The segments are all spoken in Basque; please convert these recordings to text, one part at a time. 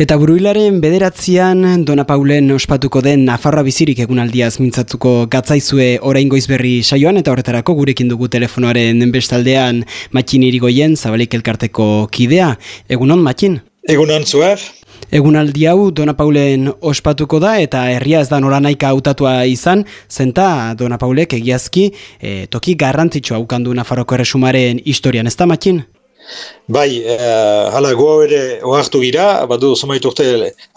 Eta buruilaren bederatzean Dona Paulen ospatuko den Nafarra bizirik egunaldiaz mintzatuko gatzaizue orain goizberri saioan eta horretarako gurekin dugu telefonoaren bestaldean Matxin irigoien zabalik elkarteko kidea. Egunon, Matxin? Egunon, zuer. Egunaldi hau Dona Paulen ospatuko da eta herria ez da nora naika hautatua izan, zenta Dona Paulek egiazki e, toki garrantzitsua ukandu Nafarroko erresumaren historian, ez da, Matxin? Bai, e, hala goa ere ohartu gira, badu zomaitu urte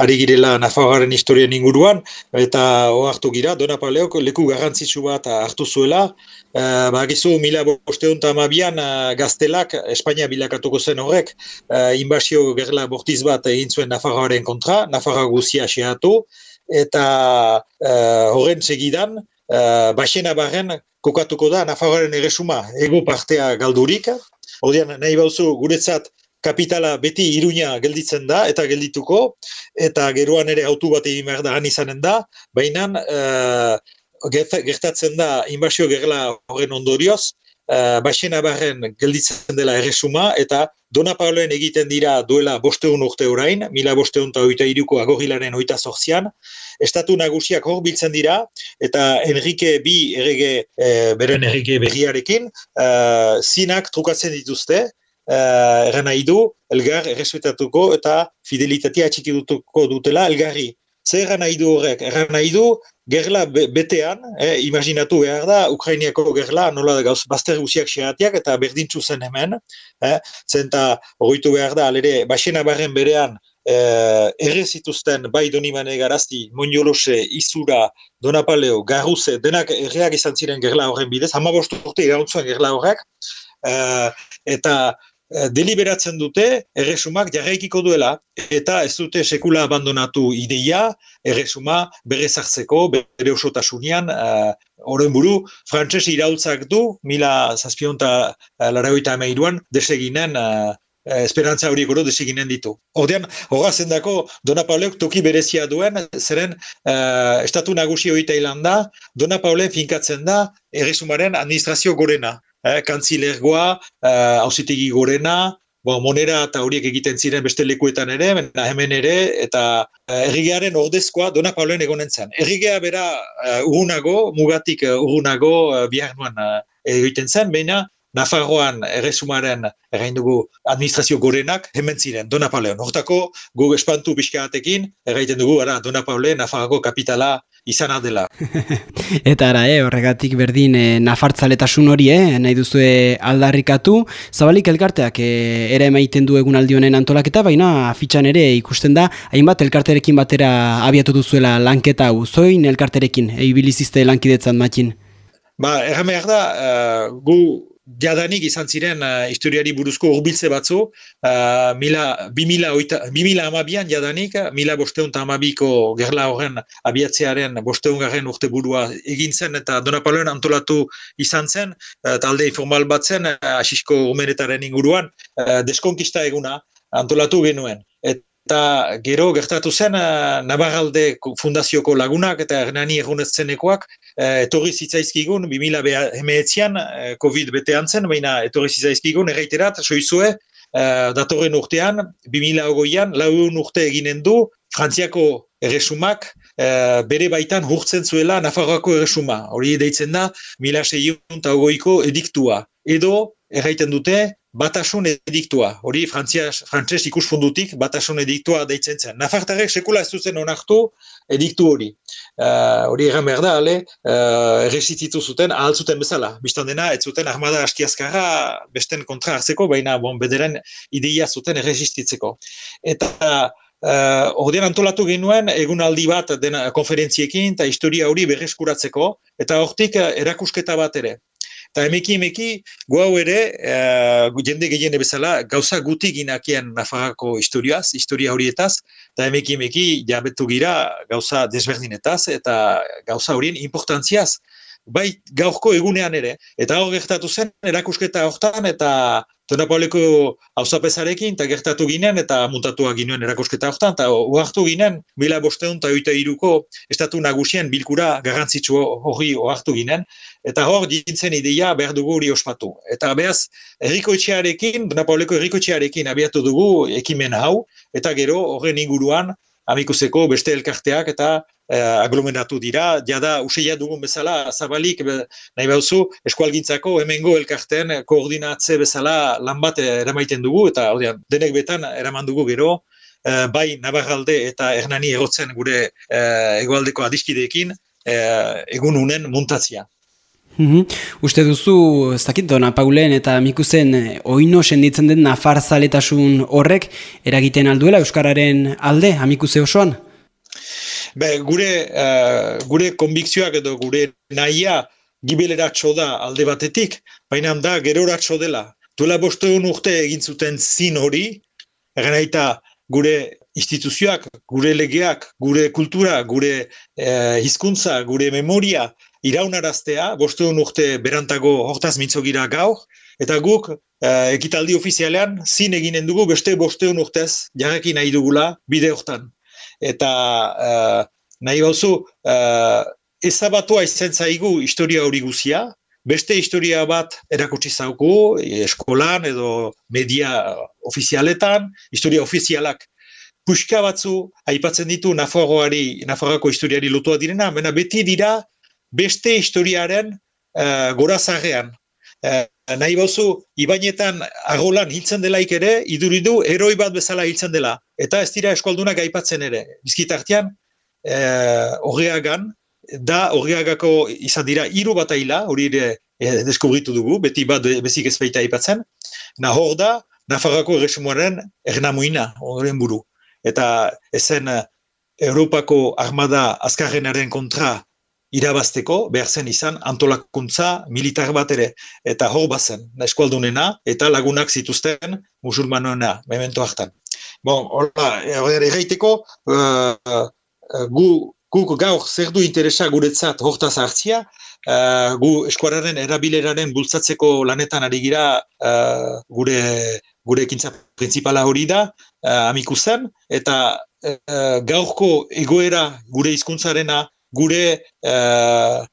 ari girela Nafarroaren historien inguruan, eta ohartu gira, Dona Pauleok leku garrantzitsu bat hartu zuela, e, ba, gizu, mila bosteun eta amabian gaztelak, Espainia bilakatuko zen horrek, e, inbazio gerla bortiz bat egin zuen Nafarroaren kontra, Nafarroa guzia xeatu, eta e, horren segidan, e, baxena barren kokatuko da Nafarroaren eresuma ego partea galdurik, Odian, nahi bauzu, guretzat kapitala beti iruña gelditzen da, eta geldituko, eta geroan ere autu bat egin behar da izanen da, baina uh, gertatzen da inbazio gerla horren ondorioz, uh, baxena barren gelditzen dela erresuma, eta Dona Pauloen egiten dira duela bosteun urte orain, mila bosteun eta oita iruko agorrilaren oita zorzian, estatu nagusiak hor biltzen dira, eta Enrique bi errege, e, beren Enrique berriarekin, e, zinak trukatzen dituzte, e, nahi du, elgar erresuetatuko eta fidelitatea txiki dutela elgarri. Zer nahi du horrek? Erran nahi du, gerla betean, eh, imaginatu behar da, Ukrainiako gerla nola gauz bazter guziak xeratiak eta berdintzu zen hemen, eh, zenta horretu behar da, alere, basena barren berean, eh, erre zituzten bai donimane garazti, Monjolose, Izura, Donapaleo, Garruze, denak erreak izan ziren gerla horren bidez, hama bostu urte irauntzuan gerla horrek, eh, eta deliberatzen dute erresumak jarraikiko duela eta ez dute sekula abandonatu ideia erresuma bere zartzeko, bere osotasunean uh, oren buru, frantses irautzak du mila zazpionta uh, laragoita ameiruan deseginen uh, esperantza hori goro deseginen ditu. Ordean, hoga zendako Dona Paulek toki berezia duen, zeren uh, estatu nagusi hori tailanda, Dona Paulen finkatzen da erresumaren administrazio gorena eh, kantzilergoa, eh, hausitegi gorena, bo, monera eta horiek egiten ziren beste lekuetan ere, hemen ere, eta eh, errigearen ordezkoa Dona Pauloen egonen zen. Errigea bera uh, urunago, mugatik uh, urunago uh, bihar egiten zen, baina Nafarroan erresumaren errain dugu administrazio gorenak hemen ziren, Dona Pauleon. Hortako, gu espantu pixkaatekin, erraiten dugu, ara, Dona Paule, Nafarroko kapitala izan dela. Eta ara, eh, horregatik berdin eh, nafartzaletasun hori, eh, nahi duzue aldarrikatu. Zabalik elkarteak eh, ere emaiten du egun aldionen antolaketa, baina fitxan ere ikusten da, hainbat elkarterekin batera abiatu duzuela lanketa hau. Zoin elkarterekin, eibilizizte lankidetzan matin? Ba, errameak da, uh, gu jadanik izan ziren uh, historiari buruzko urbiltze batzu, uh, mila, oita, jadanik, mila bosteun eta amabiko gerla horren abiatzearen bosteun garen urte burua egin zen eta Dona antolatu izan zen, uh, talde informal bat zen, uh, asisko umenetaren inguruan, uh, deskonkista eguna antolatu genuen. Et, eta gero gertatu zen uh, Navarralde fundazioko lagunak eta Hernani egunetzenekoak uh, etorri zitzaizkigun 2000 uh, COVID betean zen, baina etorri zitzaizkigun erreiterat, soizue, datorren urtean, 2008an, lauun urte eginen du, Frantziako erresumak uh, bere baitan hurtzen zuela Nafarroako erresuma. Hori deitzen da, 1600 ediktua. Edo, erraiten dute, batasun ediktua, hori frantses ikusfundutik batasun ediktua deitzen zen. Nafartarek sekula ez duzen onartu ediktu hori. Uh, hori egan behar da, ale, uh, zuten, ahal zuten bezala. Bistan dena, ez zuten armada askiazkarra besten kontra hartzeko, baina bon, bederen ideia zuten erresistitzeko. Eta uh, ordean antolatu genuen egunaldi bat dena konferentziekin eta historia hori berreskuratzeko, eta hortik erakusketa bat ere. Eta emeki emeki, guau ere, uh, jende gehiene bezala, gauza gutik inakien Nafarrako historiaz, historia horietaz, eta emeki emeki, jabetu gira gauza desberdinetaz, eta gauza horien importantziaz, bai gaurko egunean ere, eta hor gertatu zen, erakusketa hortan, eta Donapauleko hauzapezarekin, eta gertatu ginen, eta muntatua ginen erakosketa hortan, eta oartu ginen, mila bosteun eta oita iruko estatu nagusien bilkura garrantzitsu hori oartu ginen, eta hor dintzen ideia behar dugu hori ospatu. Eta behaz, errikoetxearekin, Donapauleko errikoetxearekin abiatu dugu ekimen hau, eta gero horren inguruan, amikuseko beste elkarteak eta e, aglomeratu dira, jada useia dugun bezala, zabalik, nahi behuzu, eskualgintzako hemengo elkarteen koordinatze bezala lan bat eramaiten dugu, eta odian, denek betan eraman dugu gero, e, bai Navarralde eta Hernani egotzen gure e, egoaldeko adiskideekin, e, egun unen muntatzia. Mm Uste duzu, ez dakit, dona Paulen eta Mikuzen eh, oino senditzen den nafar zaletasun horrek eragiten alduela Euskararen alde, amikuse osoan? Be, gure, uh, gure konbikzioak edo gure nahia gibeleratxo da alde batetik, baina da geroratxo dela. Duela boste urte egin zuten zin hori, egan gure instituzioak, gure legeak, gure kultura, gure uh, hizkuntza, gure memoria, iraunaraztea, bosteun urte berantago hortaz mitzogira gaur, eta guk uh, ekitaldi ofizialean zin eginen dugu beste bosteun urtez jarraki nahi dugula bide hortan. Eta uh, nahi bauzu, uh, ezabatua izan zaigu historia hori guzia, beste historia bat erakutsi zauku, eskolan edo media ofizialetan, historia ofizialak puxka batzu aipatzen ditu Nafarroari, Nafarroako historiari lotua direna, mena beti dira beste historiaren uh, gora zagean. Uh, nahi bauzu, ibainetan agolan hiltzen delaik ere, iduridu eroi bat bezala hiltzen dela. Eta ez dira eskoldunak aipatzen ere. Bizkitartian, uh, da horreagako izan dira hiru bat aila, hori ere eh, deskubritu dugu, beti bat bezik ez baita aipatzen. Na hor da, Nafarrako erresumoaren ernamuina, horren buru. Eta ezen Europako armada azkarrenaren kontra irabazteko behar zen izan antolakuntza militar bat ere. Eta hor bazen, eskualdunena eta lagunak zituzten musulmanoena, memento hartan. Bon, hola, erraiteko, uh, gu, guk gaur zer du interesa guretzat hortaz hartzia, uh, gu eskuararen erabileraren bultzatzeko lanetan ari gira uh, gure gure ekintza principala hori da, uh, amiku zen, eta uh, gaurko egoera gure hizkuntzarena gure uh,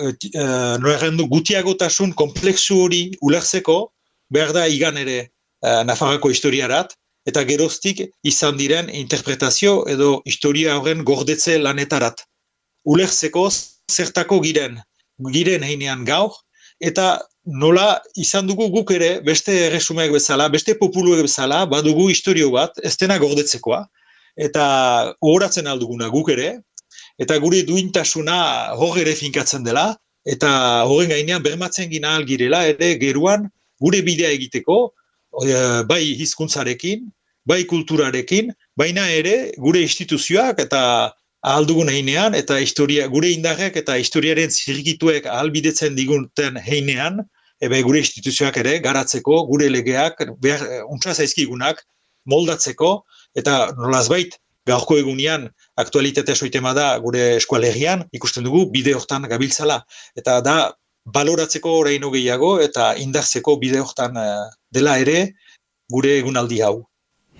uh, gutiagotasun kompleksu hori ulertzeko behar da igan ere Nafarrako historiarat, eta geroztik izan diren interpretazio edo historia horren gordetze lanetarat. Ulertzeko zertako giren, giren heinean gaur, eta nola izan dugu guk ere beste resumeak bezala, beste populuek bezala, badugu historio bat, ez dena gordetzekoa, eta horatzen alduguna guk ere, eta gure duintasuna hor ere finkatzen dela, eta horren gainean bermatzen gina algirela, ere geruan gure bidea egiteko, eh, bai hizkuntzarekin, bai kulturarekin, baina ere gure instituzioak eta ahaldugun heinean, eta historia, gure indarrek eta historiaren zirgituek ahalbidetzen diguten heinean, ebe gure instituzioak ere garatzeko, gure legeak, behar, untsa zaizkigunak, moldatzeko, eta nolaz bait, gaurko egunean aktualitatea soitema da gure eskualegian, ikusten dugu bide hortan gabiltzala. Eta da, baloratzeko oraino gehiago eta indartzeko bide hortan eh, dela ere gure egunaldi hau.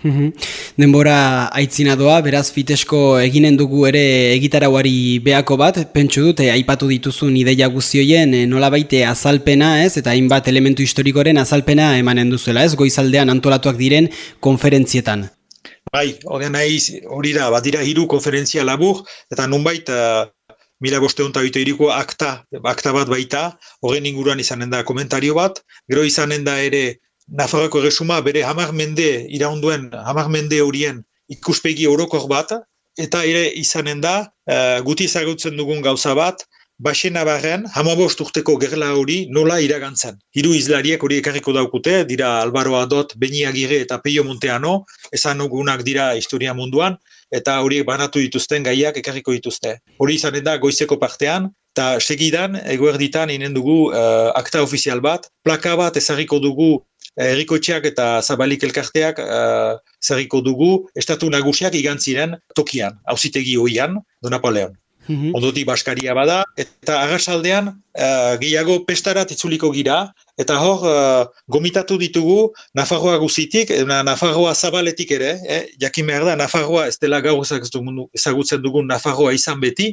Mhm. Denbora aitzina doa, beraz fitesko eginen dugu ere egitarauari beako bat, pentsu dute aipatu dituzun ideia guzioien eh, nola baite azalpena ez, eta hainbat elementu historikoren azalpena emanen duzuela ez, goizaldean antolatuak diren konferentzietan. Bai, hori nahi hori da, bat dira hiru konferentzia labur, eta nunbait uh, mila boste honta iriko akta, akta bat baita, horren inguruan izanen da komentario bat, gero izanen da ere Nafarroko resuma bere hamar mende iraunduen, hamar mende horien ikuspegi orokor bat, eta ere izanen da, uh, guti zagutzen dugun gauza bat, Baxena barren, hamabost urteko gerla hori nola iragantzen. Hiru izlariek hori ekarriko daukute, dira Alvaro Adot, Beni Agire eta Peio Monteano, esan nugunak dira historia munduan, eta horiek banatu dituzten gaiak ekarriko dituzte. Hori izan da goizeko partean, eta segidan, egoerditan inen dugu uh, akta ofizial bat, plaka bat ezarriko dugu eh, Erikotxeak eta Zabalik elkarteak uh, zerriko dugu estatu nagusiak igantziren tokian, hauzitegi hoian, do Napoleon. -hmm. Ondotik baskaria bada, eta agasaldean uh, gehiago pestarat itzuliko gira, eta hor gomitatu ditugu Nafarroa guzitik, Nafarroa zabaletik ere, eh? jakin behar da, Nafarroa ez dela gaur ezagutzen dugun Nafarroa izan beti,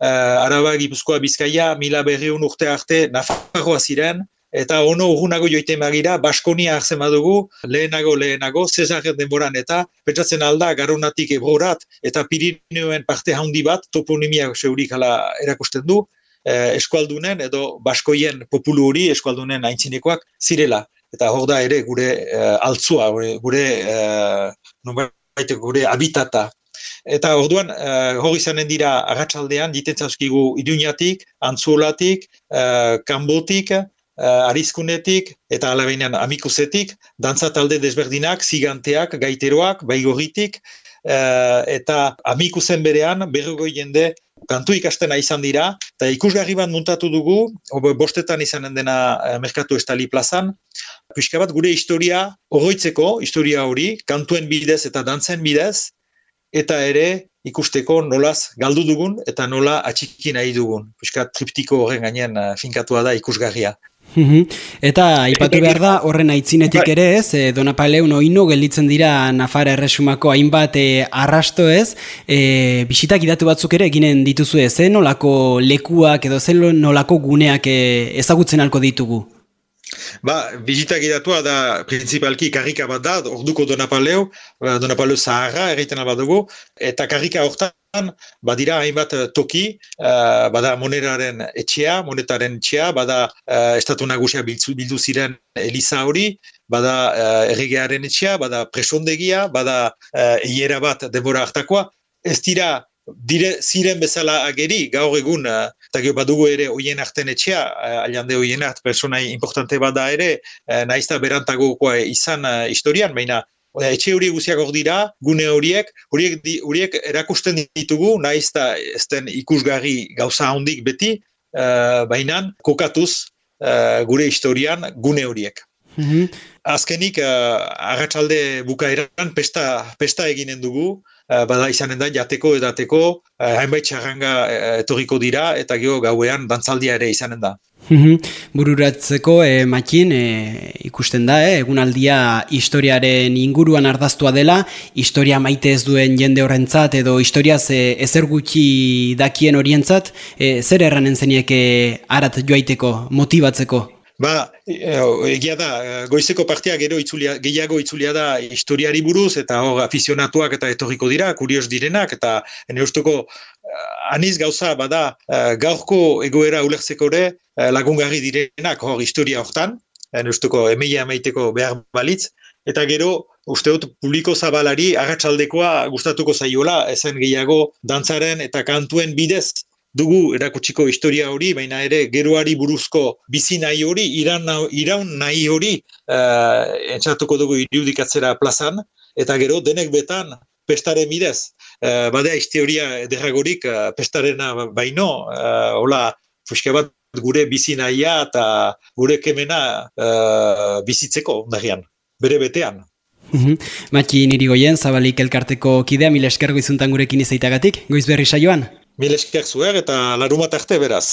uh, Araba, Gipuzkoa, Bizkaia, mila berriun urte arte Nafarroa ziren, eta ono urgunago joite magira, Baskonia hartzen badugu, lehenago, lehenago, Cesaren denboran eta, pentsatzen alda, garunatik ebrorat, eta Pirineoen parte handi bat, toponimia seurik hala erakusten du, eh, eskualdunen edo Baskoien populu hori eskualdunen aintzinekoak zirela. Eta hor da ere gure eh, altzua, gure, gure, eh, gure habitata. Eta orduan, uh, hori izanen dira agatsaldean, jiten zauzkigu iduñatik, antzuolatik, uh, kanbotik, uh, arizkunetik eta alabeinan amikusetik, dantza talde desberdinak, ziganteak, gaiteroak, baigorritik, uh, eta amikusen berean berrogoi jende kantu ikastena izan dira, eta ikusgarri bat muntatu dugu, bostetan izanen dena uh, Merkatu Estali plazan, pixka bat gure historia oroitzeko, historia hori, kantuen bidez eta dantzen bidez, eta ere ikusteko nolaz galdu dugun eta nola atxiki nahi dugun. Pixka triptiko horren gainean finkatua da ikusgarria. Mhm. Eta aipatu behar da horren aitzinetik bai. ere ez, e, Donapaleun oino gelditzen dira Nafara erresumako hainbat e, arrasto ez, e, bisitak idatu batzuk ere eginen dituzu ez, e, nolako lekuak edo zen nolako guneak e, ezagutzen alko ditugu? Ba, bizitak idatua da principalki karrika bat da, orduko Donapaleo, Donapaleo Zaharra egiten dugu, eta karrika hortan badira hainbat eh, toki, uh, bada moneraren etxea, monetaren etxea, bada uh, estatu nagusia bildu ziren Eliza hori, bada erregearen etxea, bada presondegia, bada eiera bat denbora hartakoa. Ez dira, dire ziren bezala ageri, gaur egun, eta geho badugu ere oien arten etxea, uh, aliande oien art, personai importante bada ere, naizta berantagokoa izan historian, baina etxe hori guziak hor dira, gune horiek, horiek, horiek erakusten ditugu, nahiz eta ez den ikusgarri gauza handik beti, uh, baina kokatuz uh, gure historian gune horiek. Mm Azkenik, uh, agatsalde bukaeran pesta, pesta eginen dugu, uh, bada izanen da jateko edateko, uh, hainbait txarranga etorriko dira, eta gero gauean dantzaldia ere izanen da. Mhm. Bururatzeko e, makin e, ikusten da, e, egunaldia historiaren inguruan ardaztua dela, historia maite ez duen jende horrentzat edo historiaz e, ezer gutxi dakien horientzat, e, zer erranen zenieke arat joaiteko, motibatzeko? Ba, egia da, goizeko partia gero itzulia, gehiago itzulia da historiari buruz, eta hor afizionatuak eta etorriko dira, kurios direnak, eta ene usteko aniz gauza bada gaurko egoera ulertzeko ere lagungarri direnak hor historia hortan, ene usteko emeia amaiteko behar balitz, eta gero uste dut publiko zabalari agatsaldekoa gustatuko zaiola, ezen gehiago dantzaren eta kantuen bidez dugu erakutsiko historia hori, baina ere geroari buruzko bizi nahi hori, iran, iraun nahi hori uh, entzatuko dugu irudikatzera plazan, eta gero denek betan pestaren bidez. Uh, badea historia derragorik uh, pestarena baino, uh, hola, fuske bat gure bizi nahia eta gure kemena uh, bizitzeko ondarian, bere betean. Mhm. Maki niri goien, zabalik elkarteko kidea, mila eskergo izuntan gurekin izaitagatik, goiz berri saioan? Mil esker zuer eta larumat arte beraz.